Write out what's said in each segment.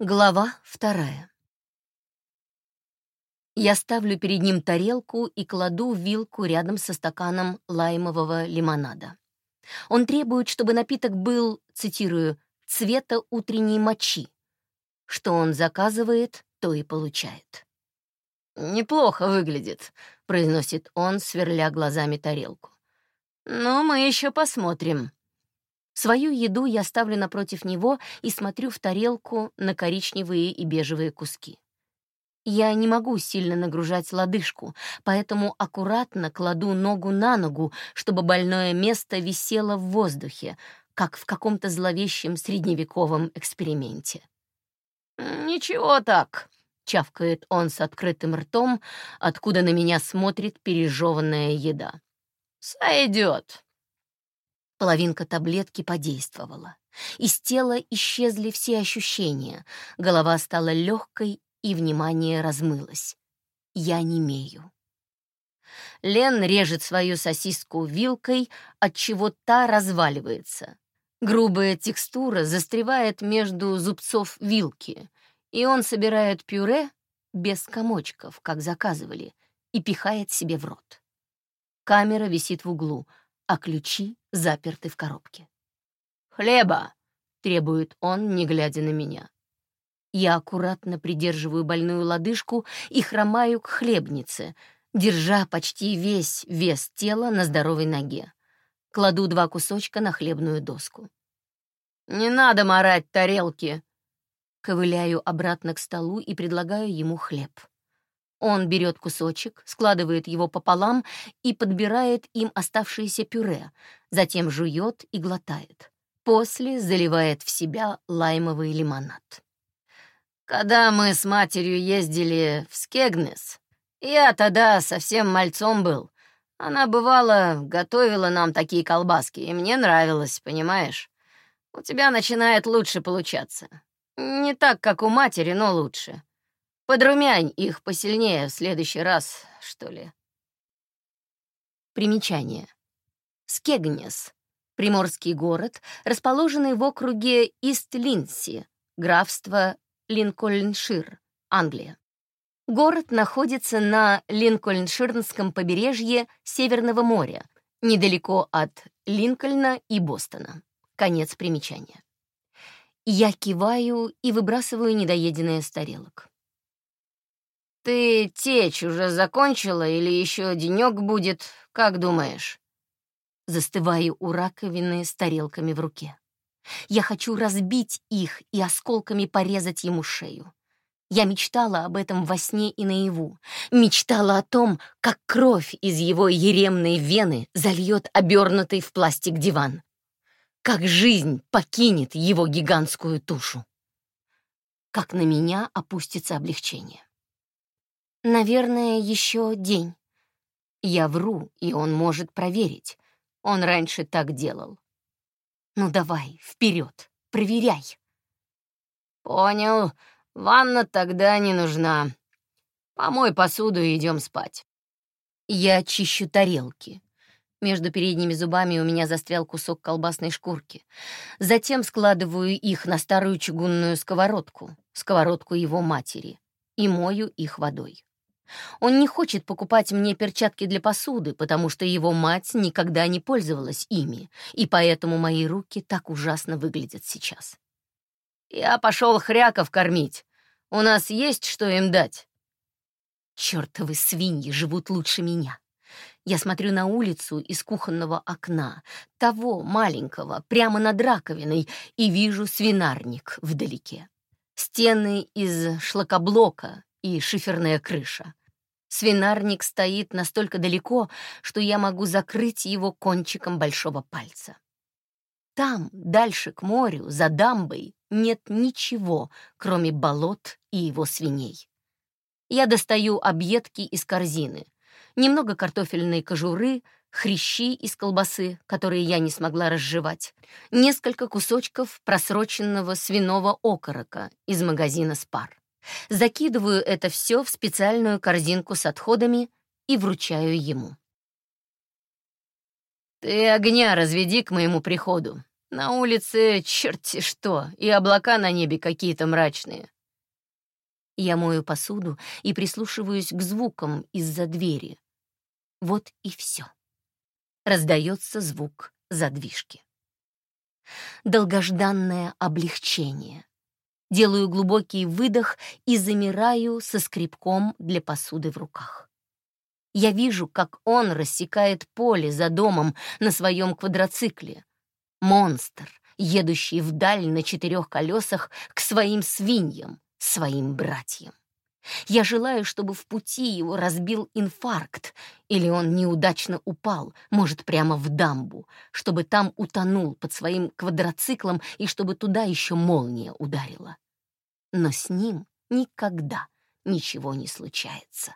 Глава вторая. Я ставлю перед ним тарелку и кладу вилку рядом со стаканом лаймового лимонада. Он требует, чтобы напиток был, цитирую, «цвета утренней мочи». Что он заказывает, то и получает. «Неплохо выглядит», — произносит он, сверля глазами тарелку. «Но мы еще посмотрим». Свою еду я ставлю напротив него и смотрю в тарелку на коричневые и бежевые куски. Я не могу сильно нагружать лодыжку, поэтому аккуратно кладу ногу на ногу, чтобы больное место висело в воздухе, как в каком-то зловещем средневековом эксперименте. «Ничего так», — чавкает он с открытым ртом, откуда на меня смотрит пережеванная еда. «Сойдет». Половинка таблетки подействовала. Из тела исчезли все ощущения, голова стала легкой, и внимание размылось. Я не имею. Лен режет свою сосиску вилкой, от чего та разваливается. Грубая текстура застревает между зубцов вилки, и он собирает пюре без комочков, как заказывали, и пихает себе в рот. Камера висит в углу — а ключи заперты в коробке. «Хлеба!» — требует он, не глядя на меня. Я аккуратно придерживаю больную лодыжку и хромаю к хлебнице, держа почти весь вес тела на здоровой ноге. Кладу два кусочка на хлебную доску. «Не надо морать тарелки!» Ковыляю обратно к столу и предлагаю ему хлеб. Он берет кусочек, складывает его пополам и подбирает им оставшееся пюре, затем жует и глотает. После заливает в себя лаймовый лимонад. Когда мы с матерью ездили в Скегнес, я тогда совсем мальцом был. Она, бывало, готовила нам такие колбаски, и мне нравилось, понимаешь? У тебя начинает лучше получаться. Не так, как у матери, но лучше. Подрумянь их посильнее в следующий раз, что ли. Примечание. Скегнес. Приморский город, расположенный в округе Ист-Линси, графство Линкольншир, Англия. Город находится на Линкольнширнском побережье Северного моря, недалеко от Линкольна и Бостона. Конец примечания. Я киваю и выбрасываю недоеденное с тарелок. «Ты течь уже закончила или еще денек будет, как думаешь?» Застываю у раковины с тарелками в руке. Я хочу разбить их и осколками порезать ему шею. Я мечтала об этом во сне и наяву. Мечтала о том, как кровь из его еремной вены зальет обернутый в пластик диван. Как жизнь покинет его гигантскую тушу. Как на меня опустится облегчение. Наверное, еще день. Я вру, и он может проверить. Он раньше так делал. Ну давай, вперед, проверяй. Понял. Ванна тогда не нужна. Помой посуду и идем спать. Я чищу тарелки. Между передними зубами у меня застрял кусок колбасной шкурки. Затем складываю их на старую чугунную сковородку, сковородку его матери, и мою их водой. Он не хочет покупать мне перчатки для посуды, потому что его мать никогда не пользовалась ими, и поэтому мои руки так ужасно выглядят сейчас. «Я пошел хряков кормить. У нас есть что им дать?» Чёртовы свиньи живут лучше меня. Я смотрю на улицу из кухонного окна, того маленького, прямо над раковиной, и вижу свинарник вдалеке. Стены из шлакоблока и шиферная крыша. Свинарник стоит настолько далеко, что я могу закрыть его кончиком большого пальца. Там, дальше к морю, за дамбой, нет ничего, кроме болот и его свиней. Я достаю объедки из корзины, немного картофельной кожуры, хрящи из колбасы, которые я не смогла разжевать, несколько кусочков просроченного свиного окорока из магазина «Спар». Закидываю это все в специальную корзинку с отходами и вручаю ему. «Ты огня разведи к моему приходу. На улице черти что, и облака на небе какие-то мрачные. Я мою посуду и прислушиваюсь к звукам из-за двери. Вот и все. Раздается звук задвижки. Долгожданное облегчение. Делаю глубокий выдох и замираю со скребком для посуды в руках. Я вижу, как он рассекает поле за домом на своем квадроцикле. Монстр, едущий вдаль на четырех колесах к своим свиньям, своим братьям. Я желаю, чтобы в пути его разбил инфаркт, или он неудачно упал, может, прямо в дамбу, чтобы там утонул под своим квадроциклом и чтобы туда еще молния ударила. Но с ним никогда ничего не случается.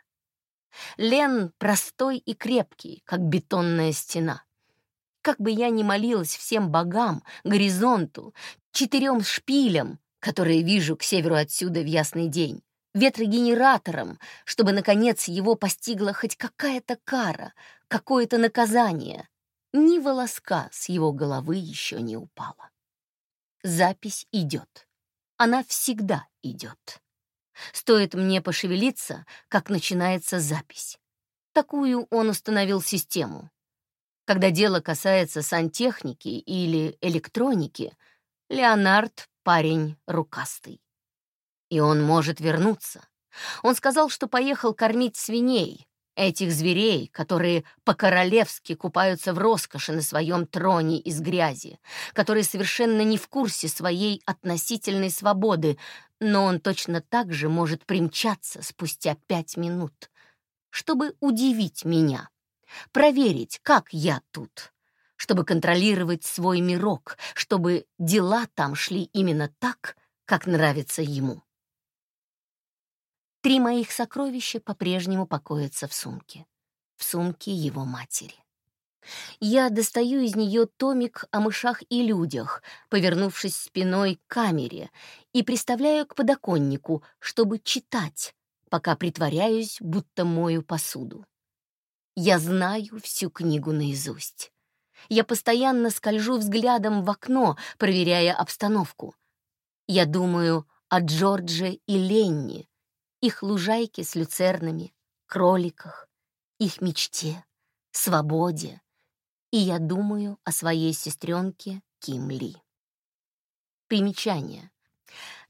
Лен простой и крепкий, как бетонная стена. Как бы я ни молилась всем богам, горизонту, четырем шпилям, которые вижу к северу отсюда в ясный день, ветрогенератором, чтобы, наконец, его постигла хоть какая-то кара, какое-то наказание. Ни волоска с его головы еще не упала. Запись идет. Она всегда идет. Стоит мне пошевелиться, как начинается запись. Такую он установил систему. Когда дело касается сантехники или электроники, Леонард — парень рукастый. И он может вернуться. Он сказал, что поехал кормить свиней, этих зверей, которые по-королевски купаются в роскоши на своем троне из грязи, которые совершенно не в курсе своей относительной свободы, но он точно так же может примчаться спустя пять минут, чтобы удивить меня, проверить, как я тут, чтобы контролировать свой мирок, чтобы дела там шли именно так, как нравится ему. Три моих сокровища по-прежнему покоятся в сумке. В сумке его матери. Я достаю из нее томик о мышах и людях, повернувшись спиной к камере, и приставляю к подоконнику, чтобы читать, пока притворяюсь, будто мою посуду. Я знаю всю книгу наизусть. Я постоянно скольжу взглядом в окно, проверяя обстановку. Я думаю о Джордже и Ленни, их лужайке с люцернами, кроликах, их мечте, свободе, и я думаю о своей сестренке Ким Ли. Примечание.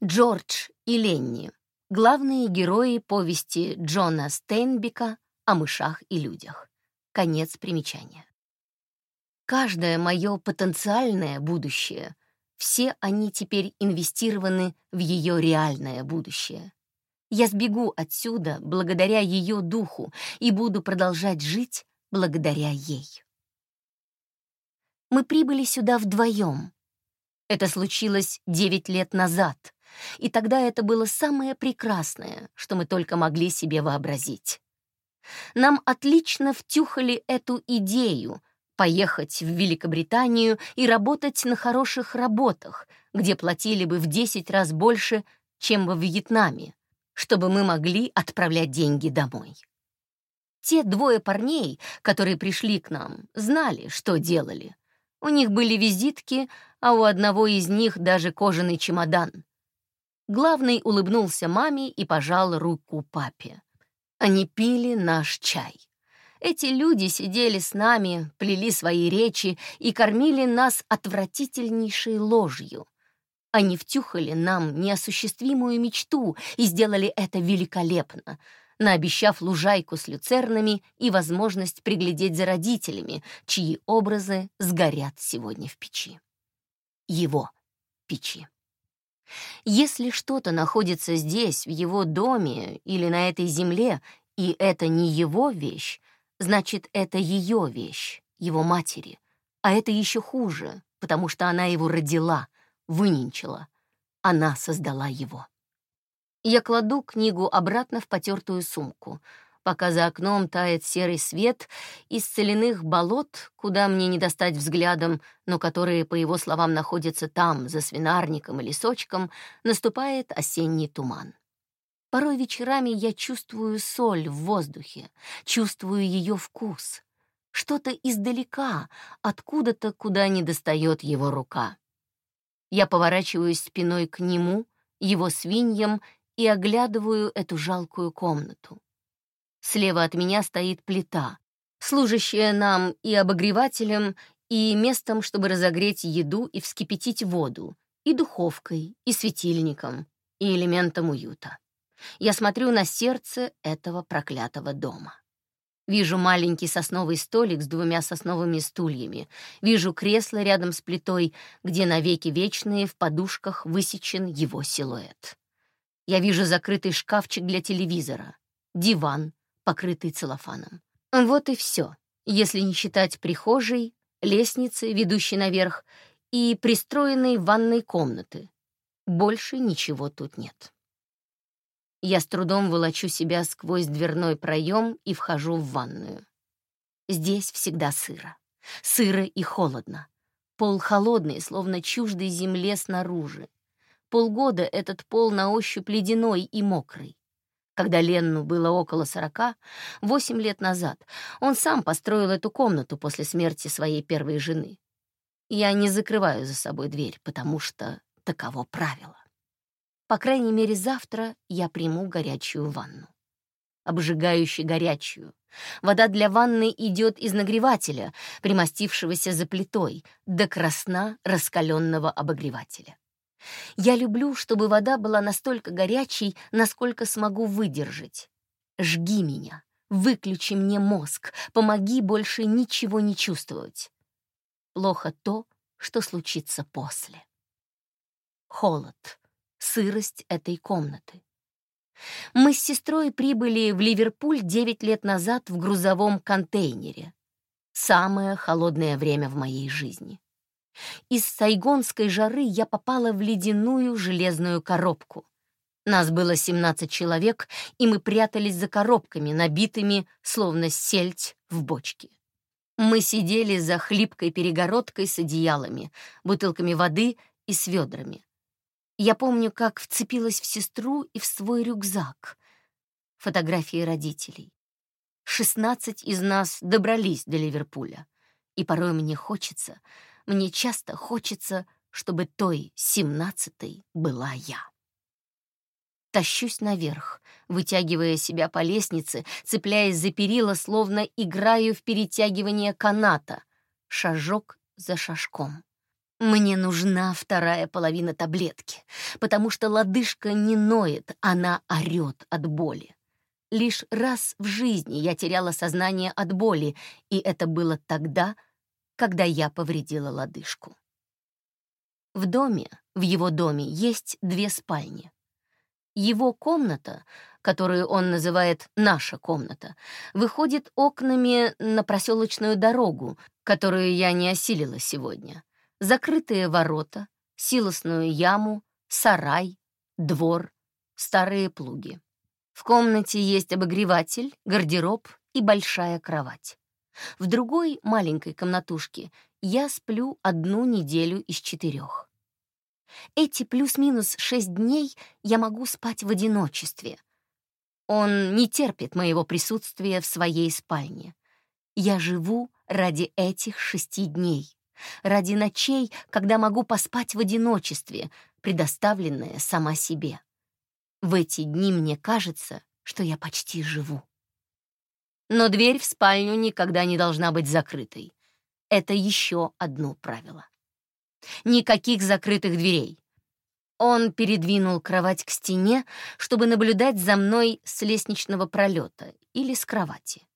Джордж и Ленни — главные герои повести Джона Стейнбека о мышах и людях. Конец примечания. Каждое мое потенциальное будущее, все они теперь инвестированы в ее реальное будущее. Я сбегу отсюда благодаря ее духу и буду продолжать жить благодаря ей. Мы прибыли сюда вдвоем. Это случилось девять лет назад, и тогда это было самое прекрасное, что мы только могли себе вообразить. Нам отлично втюхали эту идею поехать в Великобританию и работать на хороших работах, где платили бы в десять раз больше, чем во Вьетнаме чтобы мы могли отправлять деньги домой. Те двое парней, которые пришли к нам, знали, что делали. У них были визитки, а у одного из них даже кожаный чемодан. Главный улыбнулся маме и пожал руку папе. Они пили наш чай. Эти люди сидели с нами, плели свои речи и кормили нас отвратительнейшей ложью — они втюхали нам неосуществимую мечту и сделали это великолепно, наобещав лужайку с люцернами и возможность приглядеть за родителями, чьи образы сгорят сегодня в печи. Его печи. Если что-то находится здесь, в его доме или на этой земле, и это не его вещь, значит, это ее вещь, его матери. А это еще хуже, потому что она его родила — выненчила. Она создала его. Я кладу книгу обратно в потертую сумку, пока за окном тает серый свет из соляных болот, куда мне не достать взглядом, но которые, по его словам, находятся там, за свинарником и лесочком, наступает осенний туман. Порой вечерами я чувствую соль в воздухе, чувствую ее вкус. что-то издалека, откуда-то, куда не достает его рука. Я поворачиваюсь спиной к нему, его свиньям, и оглядываю эту жалкую комнату. Слева от меня стоит плита, служащая нам и обогревателем, и местом, чтобы разогреть еду и вскипятить воду, и духовкой, и светильником, и элементом уюта. Я смотрю на сердце этого проклятого дома. Вижу маленький сосновый столик с двумя сосновыми стульями. Вижу кресло рядом с плитой, где навеки вечные в подушках высечен его силуэт. Я вижу закрытый шкафчик для телевизора, диван, покрытый целлофаном. Вот и все, если не считать прихожей, лестницы, ведущей наверх, и пристроенной ванной комнаты. Больше ничего тут нет. Я с трудом волочу себя сквозь дверной проем и вхожу в ванную. Здесь всегда сыро. Сыро и холодно. Пол холодный, словно чуждой земле снаружи. Полгода этот пол на ощупь ледяной и мокрый. Когда Ленну было около сорока, восемь лет назад, он сам построил эту комнату после смерти своей первой жены. Я не закрываю за собой дверь, потому что таково правило. По крайней мере, завтра я приму горячую ванну. Обжигающе горячую. Вода для ванны идет из нагревателя, примостившегося за плитой, до красна раскаленного обогревателя. Я люблю, чтобы вода была настолько горячей, насколько смогу выдержать. Жги меня, выключи мне мозг, помоги больше ничего не чувствовать. Плохо то, что случится после. Холод, сырость этой комнаты. Мы с сестрой прибыли в Ливерпуль 9 лет назад в грузовом контейнере. Самое холодное время в моей жизни. Из сайгонской жары я попала в ледяную железную коробку. Нас было 17 человек, и мы прятались за коробками, набитыми, словно сельдь, в бочке. Мы сидели за хлипкой перегородкой с одеялами, бутылками воды и с ведрами. Я помню, как вцепилась в сестру и в свой рюкзак. Фотографии родителей. Шестнадцать из нас добрались до Ливерпуля. И порой мне хочется, мне часто хочется, чтобы той семнадцатой была я. Тащусь наверх, вытягивая себя по лестнице, цепляясь за перила, словно играю в перетягивание каната, шажок за шажком. Мне нужна вторая половина таблетки, потому что лодыжка не ноет, она орёт от боли. Лишь раз в жизни я теряла сознание от боли, и это было тогда, когда я повредила лодыжку. В доме, в его доме, есть две спальни. Его комната, которую он называет «наша комната», выходит окнами на проселочную дорогу, которую я не осилила сегодня закрытые ворота, силосную яму, сарай, двор, старые плуги. В комнате есть обогреватель, гардероб и большая кровать. В другой маленькой комнатушке я сплю одну неделю из четырех. Эти плюс-минус шесть дней я могу спать в одиночестве. Он не терпит моего присутствия в своей спальне. Я живу ради этих шести дней ради ночей, когда могу поспать в одиночестве, предоставленная сама себе. В эти дни мне кажется, что я почти живу. Но дверь в спальню никогда не должна быть закрытой. Это еще одно правило. Никаких закрытых дверей. Он передвинул кровать к стене, чтобы наблюдать за мной с лестничного пролета или с кровати.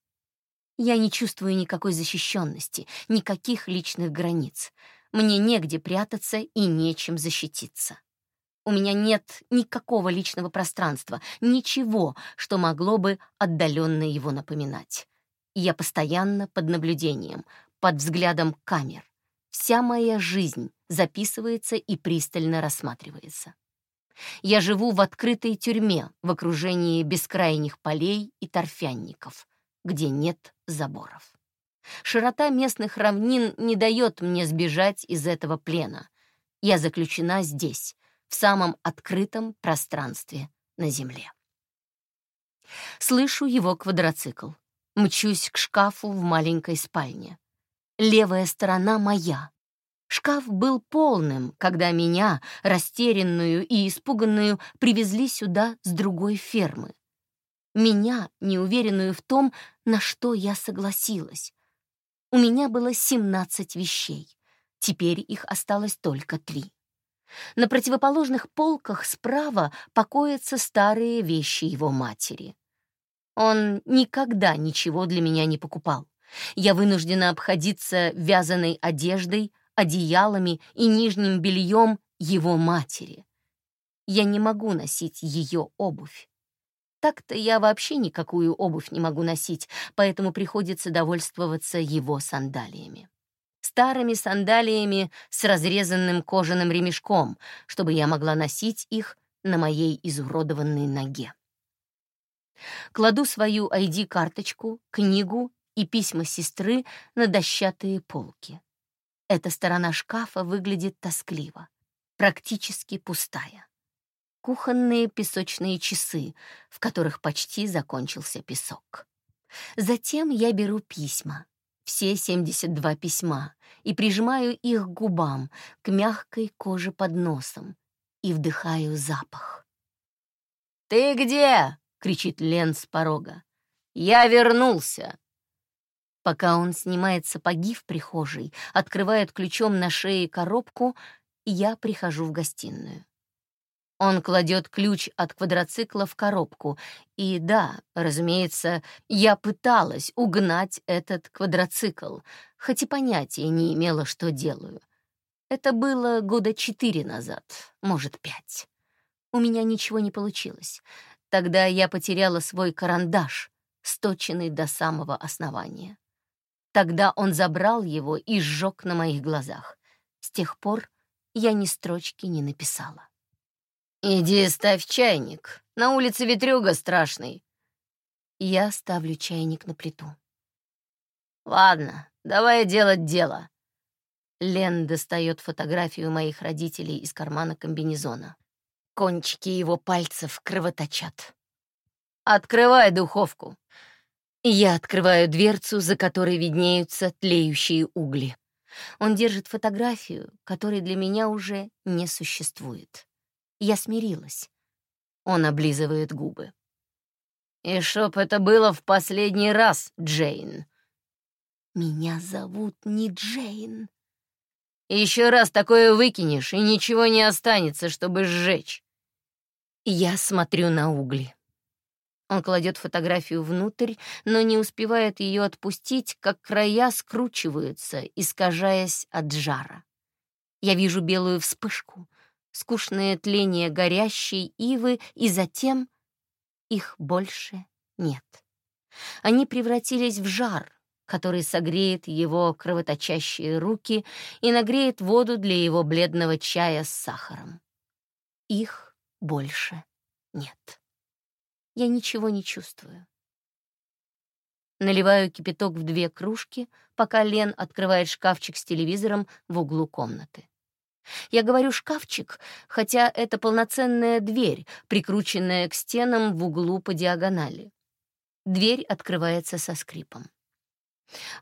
Я не чувствую никакой защищенности, никаких личных границ. Мне негде прятаться и нечем защититься. У меня нет никакого личного пространства, ничего, что могло бы отдаленно его напоминать. Я постоянно под наблюдением, под взглядом камер. Вся моя жизнь записывается и пристально рассматривается. Я живу в открытой тюрьме в окружении бескрайних полей и торфянников, где нет заборов. Широта местных равнин не дает мне сбежать из этого плена. Я заключена здесь, в самом открытом пространстве на Земле. Слышу его квадроцикл. Мчусь к шкафу в маленькой спальне. Левая сторона моя. Шкаф был полным, когда меня, растерянную и испуганную, привезли сюда с другой фермы. Меня, неуверенную в том, на что я согласилась. У меня было 17 вещей. Теперь их осталось только три. На противоположных полках справа покоятся старые вещи его матери. Он никогда ничего для меня не покупал. Я вынуждена обходиться вязаной одеждой, одеялами и нижним бельем его матери. Я не могу носить ее обувь. Так-то я вообще никакую обувь не могу носить, поэтому приходится довольствоваться его сандалиями. Старыми сандалиями с разрезанным кожаным ремешком, чтобы я могла носить их на моей изуродованной ноге. Кладу свою ID-карточку, книгу и письма сестры на дощатые полки. Эта сторона шкафа выглядит тоскливо, практически пустая. Кухонные песочные часы, в которых почти закончился песок. Затем я беру письма, все 72 письма, и прижимаю их к губам, к мягкой коже под носом, и вдыхаю запах. «Ты где?» — кричит Лен с порога. «Я вернулся!» Пока он снимает сапоги в прихожей, открывает ключом на шее коробку, я прихожу в гостиную. Он кладет ключ от квадроцикла в коробку. И да, разумеется, я пыталась угнать этот квадроцикл, хоть и понятия не имела, что делаю. Это было года четыре назад, может, пять. У меня ничего не получилось. Тогда я потеряла свой карандаш, сточенный до самого основания. Тогда он забрал его и сжег на моих глазах. С тех пор я ни строчки не написала. «Иди ставь чайник. На улице ветрюга страшный». Я ставлю чайник на плиту. «Ладно, давай делать дело». Лен достает фотографию моих родителей из кармана комбинезона. Кончики его пальцев кровоточат. «Открывай духовку». Я открываю дверцу, за которой виднеются тлеющие угли. Он держит фотографию, которой для меня уже не существует. Я смирилась. Он облизывает губы. «И чтоб это было в последний раз, Джейн!» «Меня зовут не Джейн!» «Еще раз такое выкинешь, и ничего не останется, чтобы сжечь!» Я смотрю на угли. Он кладет фотографию внутрь, но не успевает ее отпустить, как края скручиваются, искажаясь от жара. Я вижу белую вспышку, скучное тление горящей ивы, и затем их больше нет. Они превратились в жар, который согреет его кровоточащие руки и нагреет воду для его бледного чая с сахаром. Их больше нет я ничего не чувствую. Наливаю кипяток в две кружки, пока Лен открывает шкафчик с телевизором в углу комнаты. Я говорю «шкафчик», хотя это полноценная дверь, прикрученная к стенам в углу по диагонали. Дверь открывается со скрипом.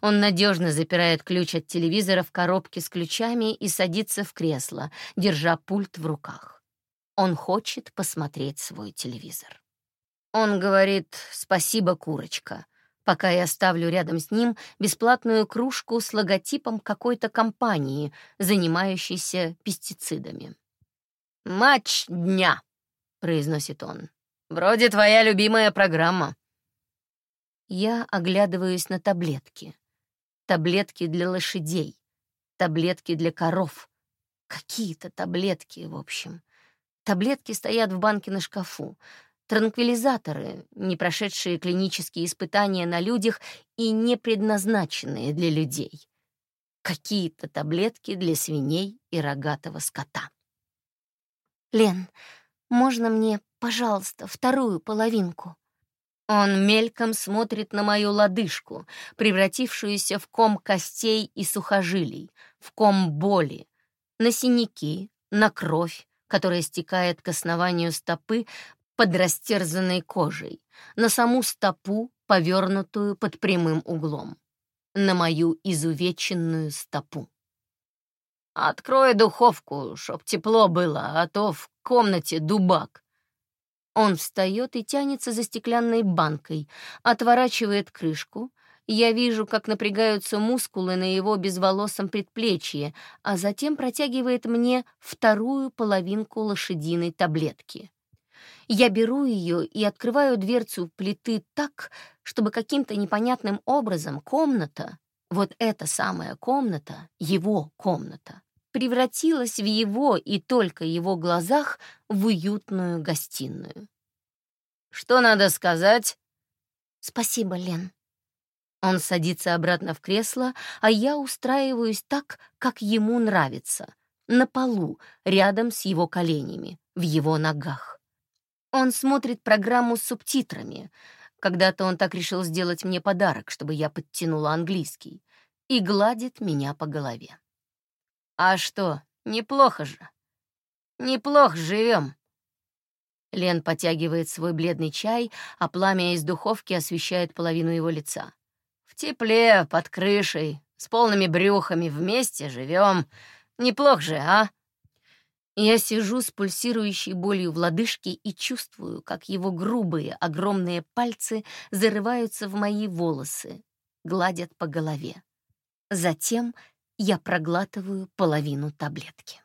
Он надежно запирает ключ от телевизора в коробке с ключами и садится в кресло, держа пульт в руках. Он хочет посмотреть свой телевизор. Он говорит «Спасибо, курочка», пока я ставлю рядом с ним бесплатную кружку с логотипом какой-то компании, занимающейся пестицидами. «Матч дня», — произносит он. «Вроде твоя любимая программа». Я оглядываюсь на таблетки. Таблетки для лошадей, таблетки для коров. Какие-то таблетки, в общем. Таблетки стоят в банке на шкафу. Транквилизаторы, не прошедшие клинические испытания на людях и не предназначенные для людей. Какие-то таблетки для свиней и рогатого скота. «Лен, можно мне, пожалуйста, вторую половинку?» Он мельком смотрит на мою лодыжку, превратившуюся в ком костей и сухожилий, в ком боли, на синяки, на кровь, которая стекает к основанию стопы под растерзанной кожей, на саму стопу, повернутую под прямым углом, на мою изувеченную стопу. «Открой духовку, чтоб тепло было, а то в комнате дубак». Он встает и тянется за стеклянной банкой, отворачивает крышку. Я вижу, как напрягаются мускулы на его безволосом предплечье, а затем протягивает мне вторую половинку лошадиной таблетки. Я беру ее и открываю дверцу плиты так, чтобы каким-то непонятным образом комната, вот эта самая комната, его комната, превратилась в его и только его глазах в уютную гостиную. «Что надо сказать?» «Спасибо, Лен». Он садится обратно в кресло, а я устраиваюсь так, как ему нравится, на полу, рядом с его коленями, в его ногах. Он смотрит программу с субтитрами. Когда-то он так решил сделать мне подарок, чтобы я подтянула английский, и гладит меня по голове. «А что, неплохо же. Неплохо живем». Лен потягивает свой бледный чай, а пламя из духовки освещает половину его лица. «В тепле, под крышей, с полными брюхами вместе живем. Неплохо же, а?» Я сижу с пульсирующей болью в лодыжке и чувствую, как его грубые, огромные пальцы зарываются в мои волосы, гладят по голове. Затем я проглатываю половину таблетки.